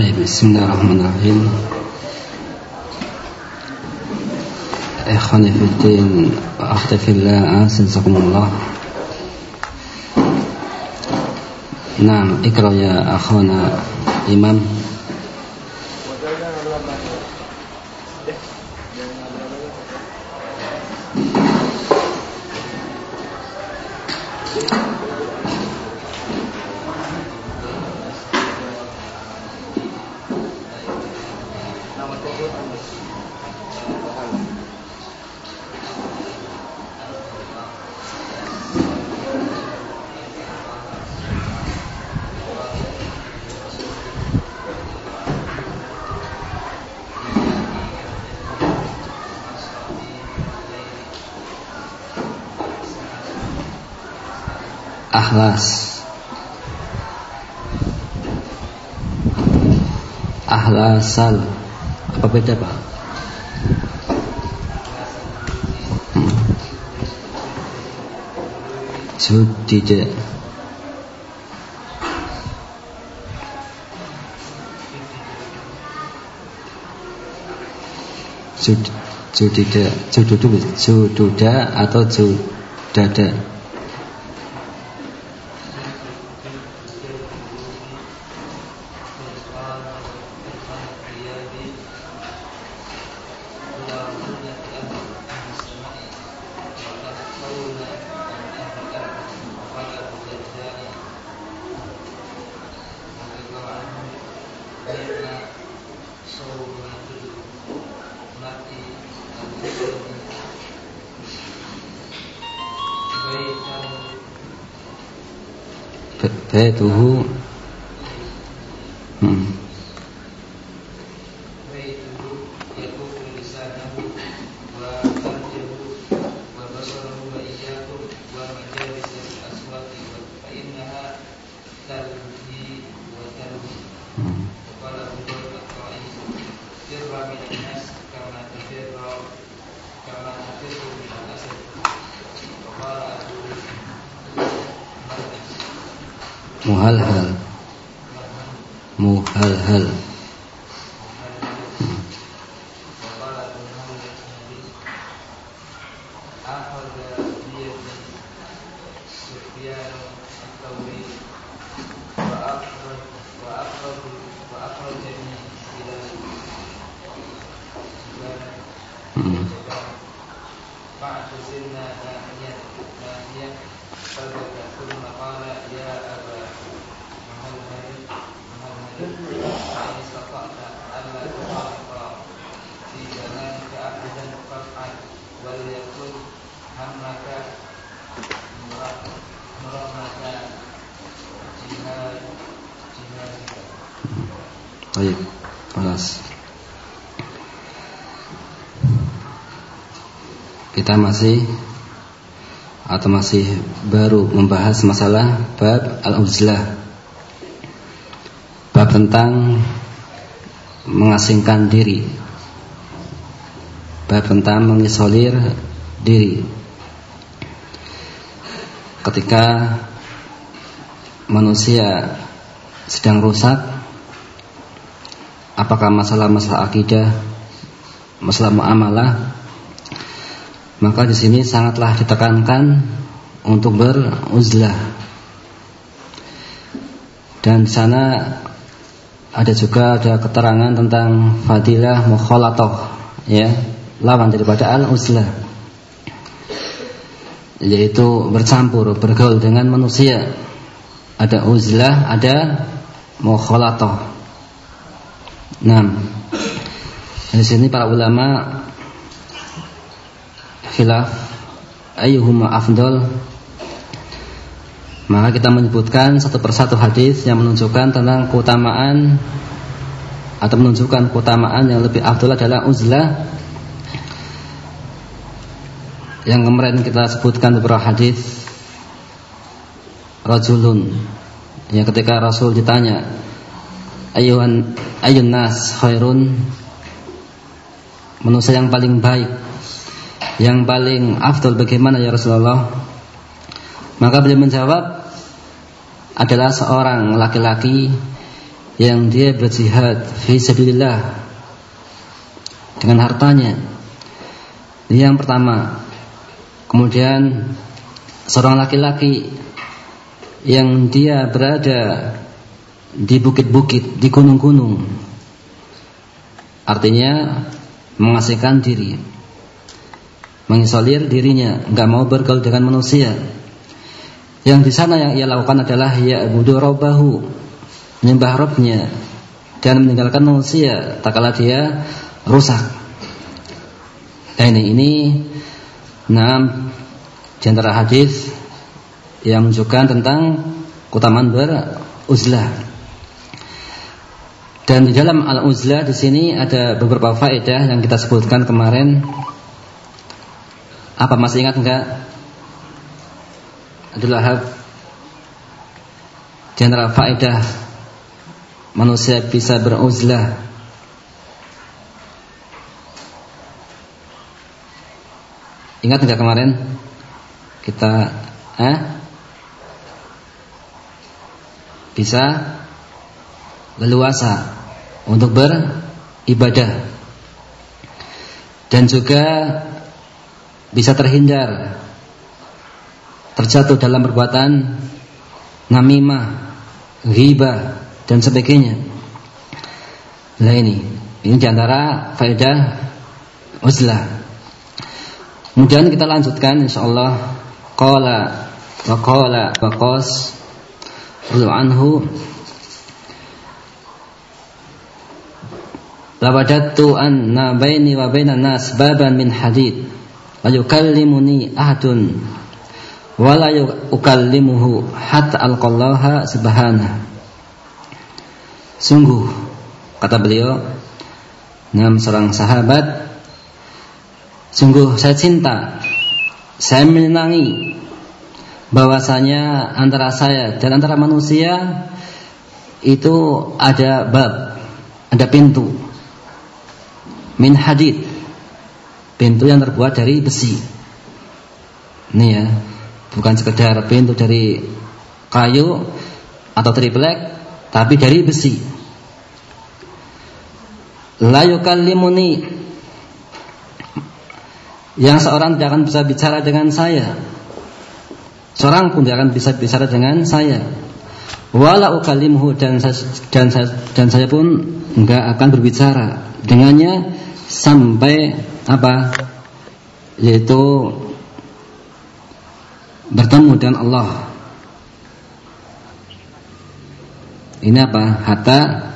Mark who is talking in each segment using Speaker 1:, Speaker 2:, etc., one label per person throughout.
Speaker 1: طيب بسم الله الرحمن الرحيم. إخواني في الدين وأختي في الله أعزكم الله. نعم اقرأ يا أخونا إمام. Ahlas Ahlasal Apa beda Pak? Hmm. Sudida Sud Sudida Sududu Sududa atau तो तु Sudada baituhu hmm. muhalhal muhalhal Hmm. Kita masih atau masih baru membahas masalah bab al-uzlah. Bab tentang mengasingkan diri. Bab tentang mengisolir diri. Ketika manusia sedang rusak apakah masalah-masalah akidah, masalah muamalah, maka di sini sangatlah ditekankan untuk beruzlah. Dan di sana ada juga ada keterangan tentang fadilah mukhalatoh, ya, lawan daripada al-uzlah. Yaitu bercampur, bergaul dengan manusia. Ada uzlah, ada mukhalatoh. Nah, di sini para ulama khilaf ayyuhuma afdal maka kita menyebutkan satu persatu hadis yang menunjukkan tentang keutamaan atau menunjukkan keutamaan yang lebih afdal adalah uzlah. Yang kemarin kita sebutkan beberapa hadis. Rajulun. Yang ketika Rasul ditanya ayuhan ayun nas khairun? Manusia yang paling baik yang paling afdal bagaimana ya Rasulullah maka beliau menjawab adalah seorang laki-laki
Speaker 2: yang dia berjihad fi sabilillah dengan hartanya. Yang pertama. Kemudian seorang laki-laki yang dia berada di bukit-bukit, di gunung-gunung. Artinya mengasihkan diri. Mengisolir dirinya, enggak mau bergaul dengan manusia. Yang di sana yang ia lakukan adalah ya budu rabbahu, menyembah Rabbnya dan meninggalkan manusia tak kala dia rusak. Nah, ini ini enam antara hadis yang menunjukkan tentang keutamaan beruzlah. Dan di dalam al-uzlah di sini ada beberapa faedah yang kita sebutkan kemarin. Apa masih ingat enggak? Adalah di antara faedah manusia bisa beruzlah. Ingat enggak kemarin? Kita eh? Bisa leluasa untuk beribadah. Dan juga bisa terhindar terjatuh dalam perbuatan namimah, ghibah dan sebagainya. Nah ini, ini di antara faedah uzlah. Kemudian kita lanjutkan insyaallah qala wa qala wa qas anhu Lawadatu anna baini wa bainan nas baban min hadid yukallimuni ahadun. Wa la hatta alqallaha subhanahu. Sungguh kata beliau enam seorang sahabat Sungguh saya cinta Saya menyenangi bahwasanya antara saya dan antara manusia Itu ada bab Ada pintu. Min hadid Pintu yang terbuat dari besi. Ini ya Bukan sekedar pintu dari kayu Atau triplek Tapi dari besi. La yukallimuni. Yang seorang tidak akan bisa bicara dengan saya. Seorang pun tidak akan bisa bicara dengan saya. Wala ukallimuhu dan saya, dan saya, dan saya pun enggak akan berbicara dengannya sampai apa yaitu bertemu dengan Allah ini apa hatta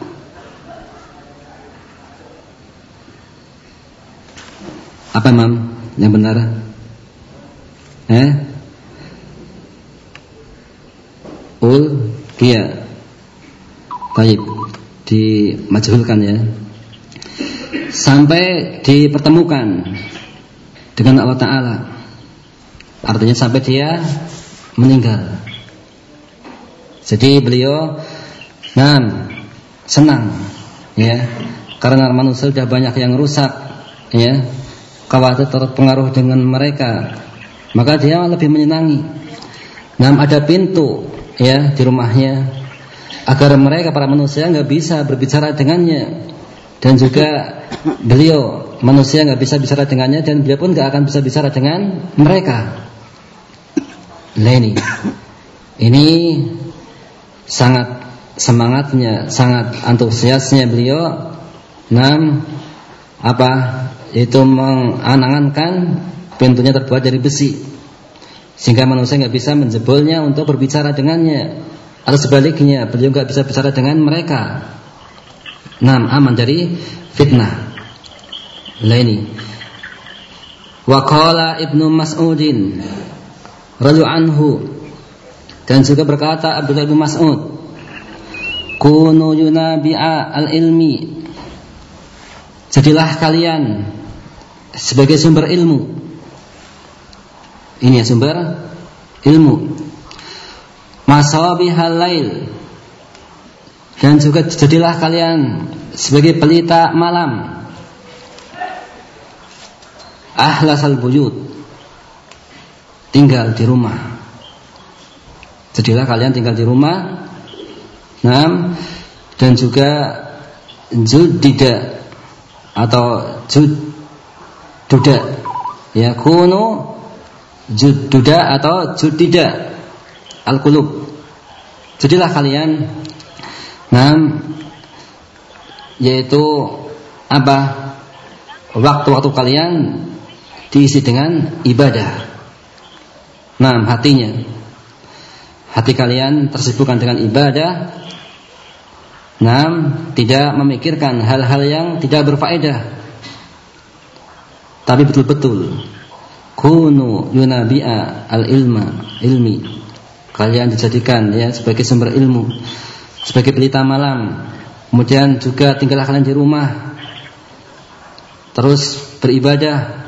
Speaker 2: Apa Imam yang benar? Eh? Ul kia. Baik, dimajhulkan ya. Sampai dipertemukan dengan Allah Taala. Artinya sampai dia meninggal. Jadi beliau nah, senang ya karena manusia sudah banyak yang rusak ya khawatir terpengaruh dengan mereka, maka dia lebih menyenangi. Nah, ada pintu ya di rumahnya agar mereka para manusia nggak bisa berbicara dengannya dan juga beliau manusia nggak bisa bicara dengannya dan beliau pun nggak akan bisa bicara dengan mereka. Nah ini, sangat semangatnya, sangat antusiasnya beliau. Nam apa itu mengangan-angankan pintunya terbuat dari besi sehingga manusia nggak bisa menjebolnya untuk berbicara dengannya atau sebaliknya beliau nggak bisa bicara dengan mereka Nam aman dari fitnah. Laini Waqala Ibnu Mas'udin radhiyallahu anhu. Dan juga berkata Abdullah bin Mas'ud kunu yunabi'a al-ilmi. Jadilah kalian sebagai sumber ilmu. Ini ya sumber ilmu. Masabihal lail dan juga jadilah kalian sebagai pelita malam. Ahlasal buyut tinggal di rumah. Jadilah kalian tinggal di rumah. Nah, dan juga juddida atau judduda ya kunu judduda atau juddida al-qulub jadilah kalian nam yaitu apa? Waktu-waktu kalian diisi dengan ibadah. Nah hatinya. Hati kalian tersibukkan dengan ibadah. Nah, tidak memikirkan hal-hal yang tidak berfaedah. Tapi betul-betul kunu yunabi'a al-ilma, ilmi. Kalian dijadikan ya sebagai sumber ilmu, sebagai pelita malam. Kemudian juga tinggallah kalian di rumah. Terus beribadah.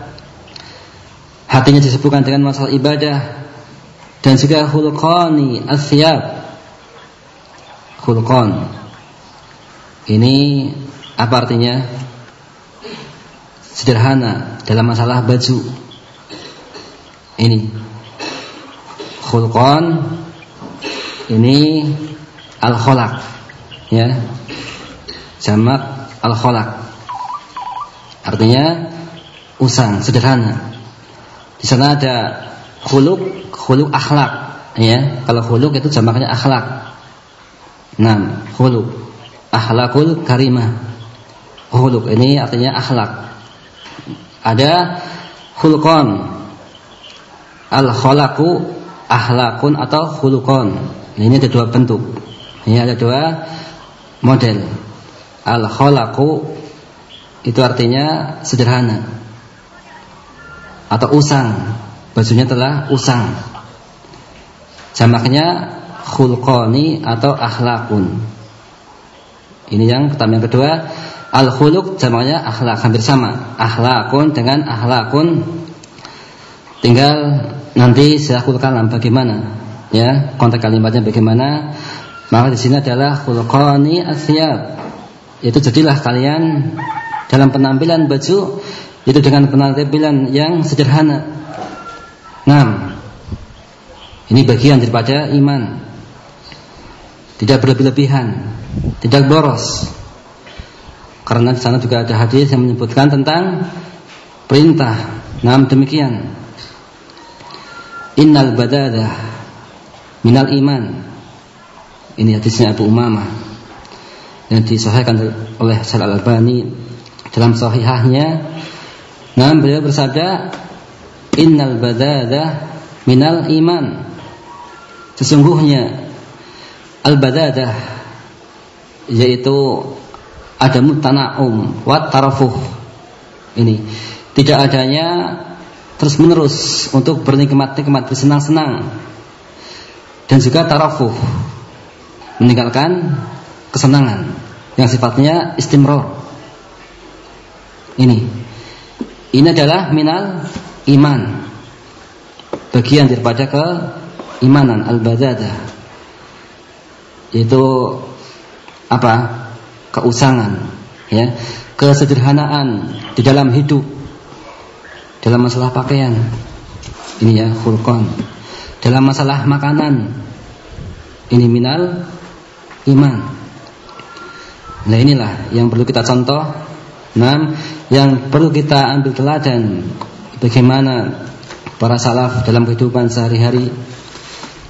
Speaker 2: Hatinya disibukkan dengan masalah ibadah dan juga hulqani asyab. Hulqan ini apa artinya? Sederhana dalam masalah baju. Ini khulqan ini al-khalaq ya. Jamak al-khalaq. Artinya usang, sederhana. Di sana ada khuluq, khuluq akhlak ya. Kalau khuluq itu jamaknya akhlak. Nah, khuluq Ahlakul karimah. Huluk ini artinya akhlak. Ada hulkon. Al khalaku ahlakun atau hulukon. Nah, ini ada dua bentuk. Ini ada dua model. Al khalaku itu artinya sederhana atau usang. Bajunya telah usang. Jamaknya khulqani atau akhlakun. Ini yang pertama. Yang kedua, al khuluk jamaknya akhlak hampir sama. Akhlakun dengan akhlakun tinggal nanti silahkan kalam bagaimana ya konteks kalimatnya bagaimana maka di sini adalah khulqani asyab itu jadilah kalian dalam penampilan baju itu dengan penampilan yang sederhana. Nah, ini bagian daripada iman. Tidak berlebih-lebihan tidak boros. Karena di sana juga ada hadis yang menyebutkan tentang perintah. Nah, demikian. Innal badadah minal iman. Ini hadisnya Abu Umamah yang disahihkan oleh Syekh Al-Albani dalam sahihahnya. Nah, beliau bersabda, "Innal badadah minal iman." Sesungguhnya al-badadah yaitu ada mutana'um wa tarafuh. Ini tidak adanya terus menerus untuk bernikmat-nikmat bersenang-senang dan juga tarafuh meninggalkan kesenangan yang sifatnya istimror. Ini. Ini adalah minal iman. Bagian daripada keimanan al-badadah yaitu apa? Keusangan ya. Kesederhanaan di dalam hidup. Dalam masalah pakaian. Ini ya khulqan. Dalam masalah makanan. Ini minal iman. Nah inilah yang perlu kita contoh. Enam yang perlu kita ambil teladan bagaimana para salaf dalam kehidupan sehari-hari.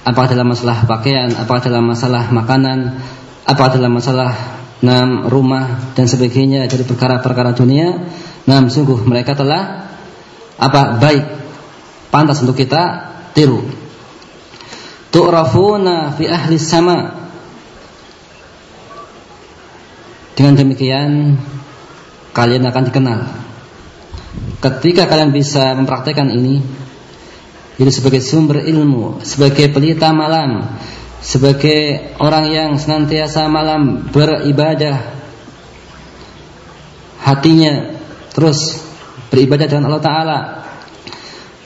Speaker 2: Apa dalam masalah pakaian apa dalam masalah makanan apa adalah masalah nam rumah dan sebagainya dari perkara-perkara dunia. Nam sungguh mereka telah apa baik pantas untuk kita tiru. Tu'rafuna fi ahli sama dengan demikian kalian akan dikenal. Ketika kalian bisa mempraktekkan ini jadi sebagai sumber ilmu sebagai pelita malam sebagai orang yang senantiasa malam beribadah hatinya terus beribadah dengan Allah Taala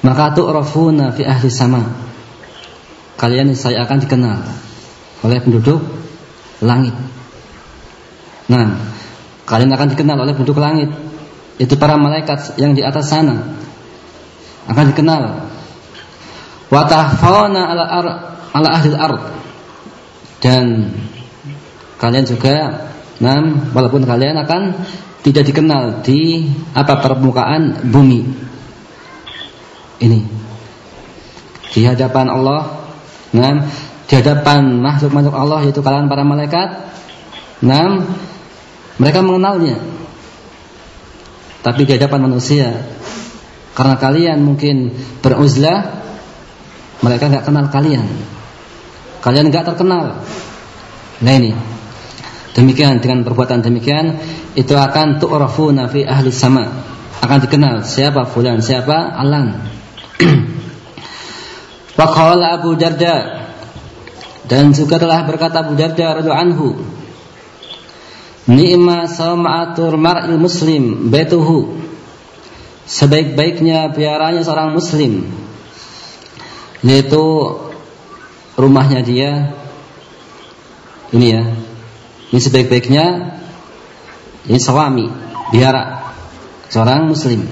Speaker 2: maka tu'rafuna fi ahli sama. Kalian saya akan dikenal oleh penduduk langit nah kalian akan dikenal oleh penduduk langit itu para malaikat yang di atas sana. Akan dikenal. Wa tahfawna ala ar ala ahli ard dan kalian juga nam walaupun kalian akan tidak dikenal di apa permukaan bumi. Ini. Di hadapan Allah, nam di hadapan makhluk-makhluk Allah yaitu kalian para malaikat, nam mereka mengenalnya. Tapi di hadapan manusia karena kalian mungkin beruzlah mereka nggak kenal kalian. Kalian nggak terkenal. Nah ini. Demikian dengan perbuatan demikian itu akan tu'rafuna fi ahli sama. Akan dikenal siapa fulan, siapa alan. Wa qala Abu Darda dan juga telah berkata Abu Darda radhiyallahu anhu Ni'ma sam'atur mar'il muslim baituhu. Sebaik-baiknya piaranya seorang muslim Yaitu rumahnya dia. Ini ya Ini sebaik-baiknya Ini sawami Biara Seorang muslim.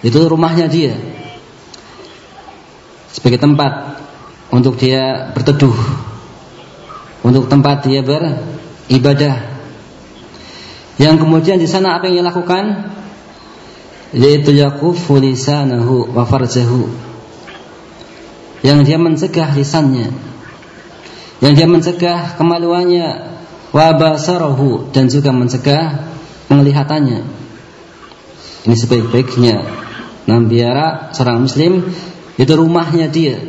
Speaker 2: Itu rumahnya dia. Sebagai tempat Untuk dia berteduh Untuk tempat dia ber ibadah. Yang kemudian di sana apa yang dia lakukan? Yaitu yakufu lisanahu wa farjahu. Yang dia mencegah lisannya. Yang dia mencegah kemaluannya wa basarahu dan juga mencegah penglihatannya. Ini sebaik-baiknya nambiara seorang muslim itu rumahnya dia.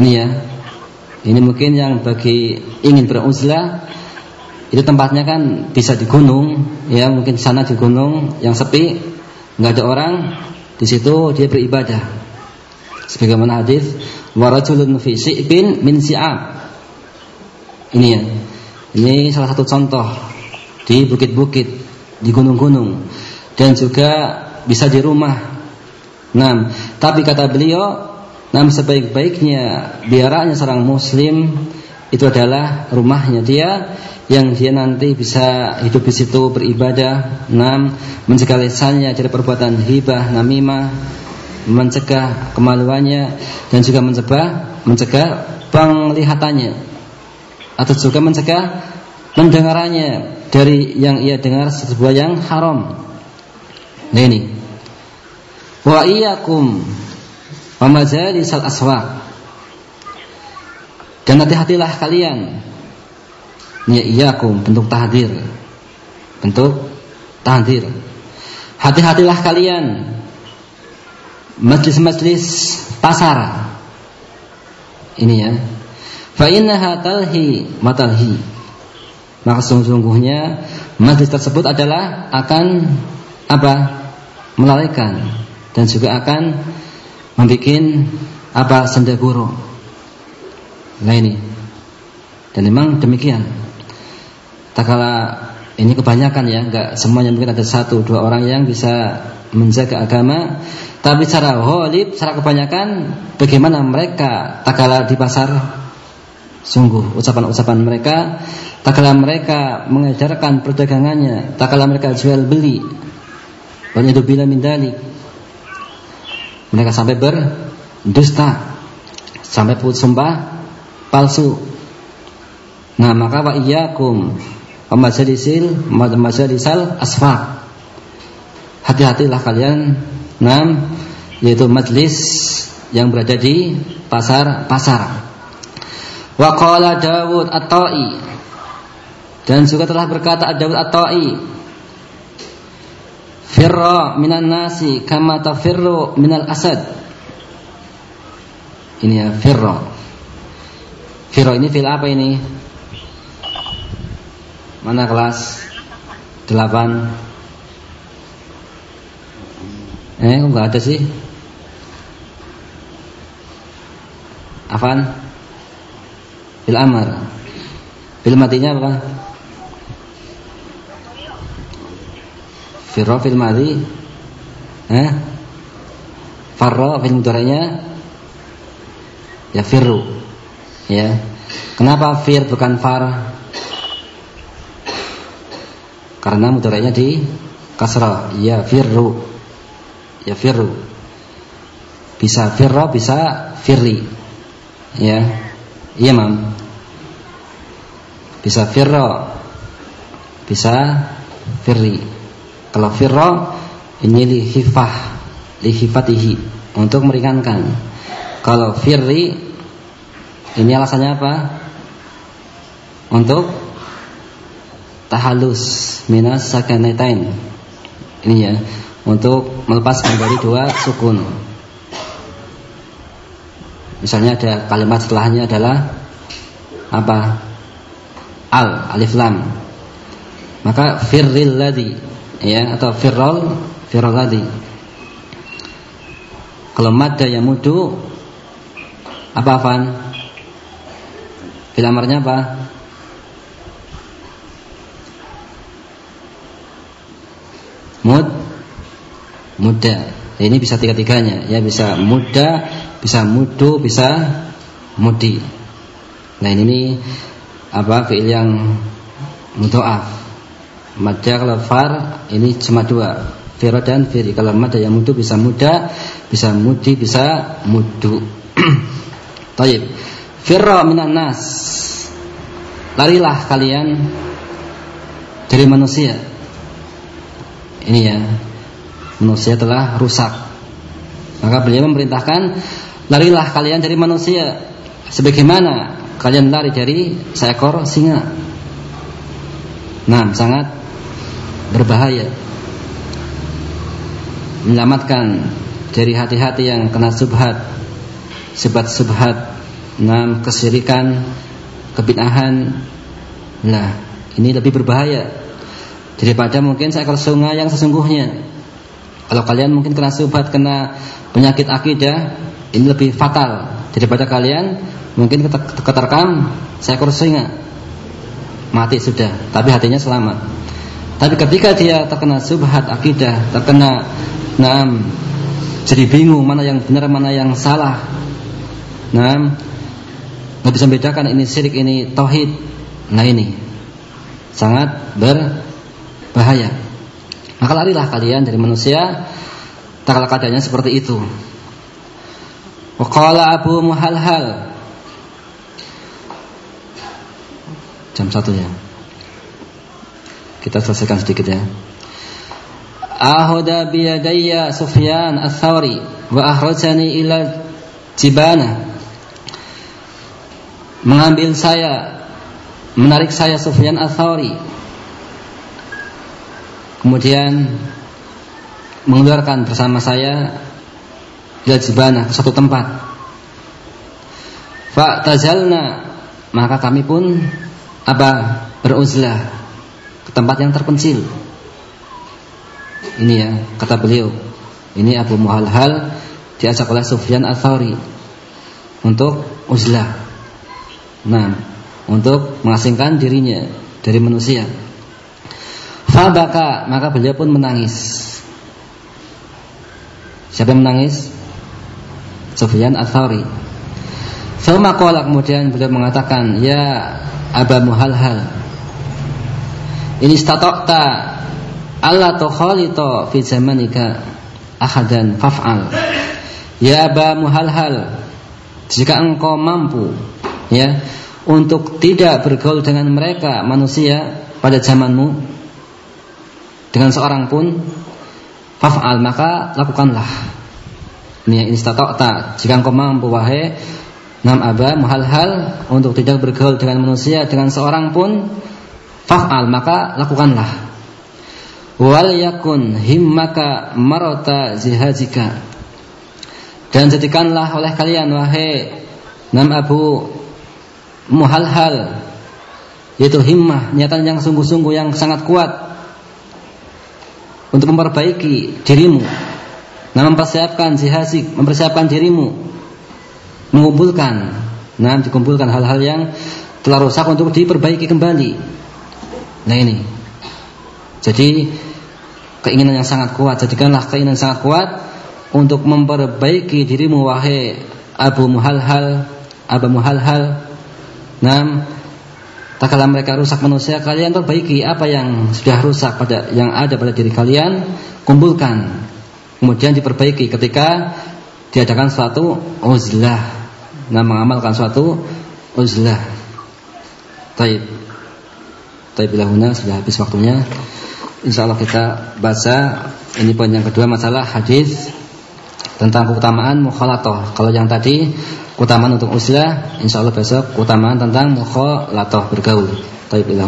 Speaker 2: Ini ya, ini mungkin yang bagi ingin beruzlah itu tempatnya kan bisa di gunung, ya mungkin sana di gunung yang sepi, nggak ada orang, di situ dia beribadah. Sebagaimana hadis warajulun fi min si'ab. Ini ya. Ini salah satu contoh di bukit-bukit, di gunung-gunung dan juga bisa di rumah. Nah, tapi kata beliau Nah, sebaik-baiknya biaranya seorang muslim itu adalah rumahnya dia yang dia nanti bisa hidup di situ beribadah, enam mencegah lisannya dari perbuatan hibah, namimah, mencegah kemaluannya dan juga mencegah mencegah penglihatannya atau juga mencegah mendengarannya dari yang ia dengar sebuah yang haram. Nah ini. Wa iyyakum wa majalisal aswaq. Dan hati-hatilah kalian. Ya iyakum bentuk tahdir. Bentuk tahdir. Hati-hatilah kalian majlis-majlis pasar. Ini ya. Fa innaha talhi matalhi. Maka sungguhnya majlis tersebut adalah akan apa? melalaikan dan juga akan membuat apa sendaguro. Nah ini. Dan memang demikian. Tak kala ini kebanyakan ya, enggak semuanya mungkin ada satu dua orang yang bisa menjaga agama, tapi secara holib, secara kebanyakan bagaimana mereka tak kala di pasar sungguh ucapan-ucapan mereka tak kala mereka mengajarkan perdagangannya, tak kala mereka jual beli. Banyak bila min dalik mereka sampai berdusta, sampai sumpah palsu. Nah, maka wa iyyakum majalisil majalisal asfaq. Hati-hatilah kalian nam yaitu majlis yang berada di pasar-pasar. Wa qala Dawud At-Ta'i dan juga telah berkata Dawud At-Ta'i Firra minan nasi kama tafirru minal asad. Ini ya firra. Firra ini fil apa ini? Mana kelas? Delapan. Eh, kok enggak ada sih? Afan? Fil amar. Fil matinya apa? Firra fil madhi Eh? Farra fil mudhari'nya Ya firru Ya. Kenapa fir bukan far? Karena mudhari'nya di kasrah Ya firru Ya firru Bisa firra bisa firri Ya. Iya mam. Bisa firra, bisa firri. Kalau firra ini lihifah, lihifatihi untuk meringankan. Kalau firri ini alasannya apa? Untuk tahalus minas sakanatain. Ini ya, untuk melepaskan dari dua sukun. Misalnya ada kalimat setelahnya adalah apa? Al, alif lam. Maka firril ladhi ya atau firrol firrol ladhi. Kalau madda yang mudu apa afan? Filamarnya apa? Mud muda. Ini bisa tiga-tiganya ya bisa muda, bisa mudu, bisa mudi. Nah ini apa fiil yang mudhoaf. Madda kalau far ini cuma dua. Fira dan firi. Kalau madda yang mudu bisa muda, bisa mudi, bisa mudu. Taib. Firra minan nas. Larilah kalian dari manusia. Ini ya. Manusia telah rusak. Maka beliau memerintahkan larilah kalian dari manusia sebagaimana kalian lari dari seekor singa. Nah, sangat berbahaya. Menyelamatkan dari hati-hati yang kena subhat, subhat-subhat Nah, kesirikan, kebid'ahan. Nah, ini lebih berbahaya daripada mungkin seekor sungai yang sesungguhnya. Kalau kalian mungkin kena subhat, kena penyakit akidah, ini lebih fatal daripada kalian mungkin keterkam seekor singa. Mati sudah, tapi hatinya selamat. Tapi ketika dia terkena subhat akidah, terkena naam jadi bingung mana yang benar mana yang salah. Nah, nggak bisa membedakan ini syirik ini tauhid. Nah ini sangat berbahaya. Maka larilah kalian dari manusia tak keadaannya seperti itu. Waqala Abu Muhalhal Jam satu ya Kita selesaikan sedikit ya Ahoda biyadayya Sufyan al-Thawri Wa ahrajani ila Jibana mengambil saya, menarik saya Sufyan Ats-Tsauri. Kemudian mengeluarkan bersama saya ila jibana ke satu tempat. Fa tazalna maka kami pun apa beruzlah tempat yang terpencil. Ini ya kata beliau. Ini Abu Muhalhal diajak oleh Sufyan Ats-Tsauri untuk uzlah Nah, untuk mengasingkan dirinya dari manusia. Fabaka, maka beliau pun menangis. Siapa yang menangis? Sufyan Ats-Tsauri. Thumma qala kemudian beliau mengatakan, "Ya Aba Muhalhal, ini stata'ta Allah tukhalita fi zamanika ahadan faf'al." Ya Aba Muhalhal, jika engkau mampu ya untuk tidak bergaul dengan mereka manusia pada zamanmu dengan seorang pun faf'al maka lakukanlah ini istata'ta jika engkau mampu wahai nam aba muhal-hal untuk tidak bergaul dengan manusia dengan seorang pun faf'al maka lakukanlah. Wal yakun himmaka marota zihazika dan jadikanlah oleh kalian wahai nam abu muhal-hal yaitu himmah niatan yang sungguh-sungguh yang sangat kuat untuk memperbaiki dirimu. Nah mempersiapkan jihazik mempersiapkan dirimu. Mengumpulkan. Nah dikumpulkan hal-hal yang telah rusak untuk diperbaiki kembali nah ini jadi keinginan yang sangat kuat jadikanlah keinginan sangat kuat untuk memperbaiki dirimu wahai Abu Muhalhal Abu Muhalhal Nah, tak kala mereka rusak manusia, kalian perbaiki apa yang sudah rusak pada yang ada pada diri kalian, kumpulkan. Kemudian diperbaiki ketika diadakan suatu uzlah. Nah, mengamalkan suatu uzlah. Taib. Tapi bila sudah habis waktunya. Insyaallah kita baca ini poin yang kedua masalah hadis tentang keutamaan mukhalatoh. Kalau yang tadi keutamaan untuk usia, insyaallah besok keutamaan tentang mukhalatoh bergaul. Tapi bila.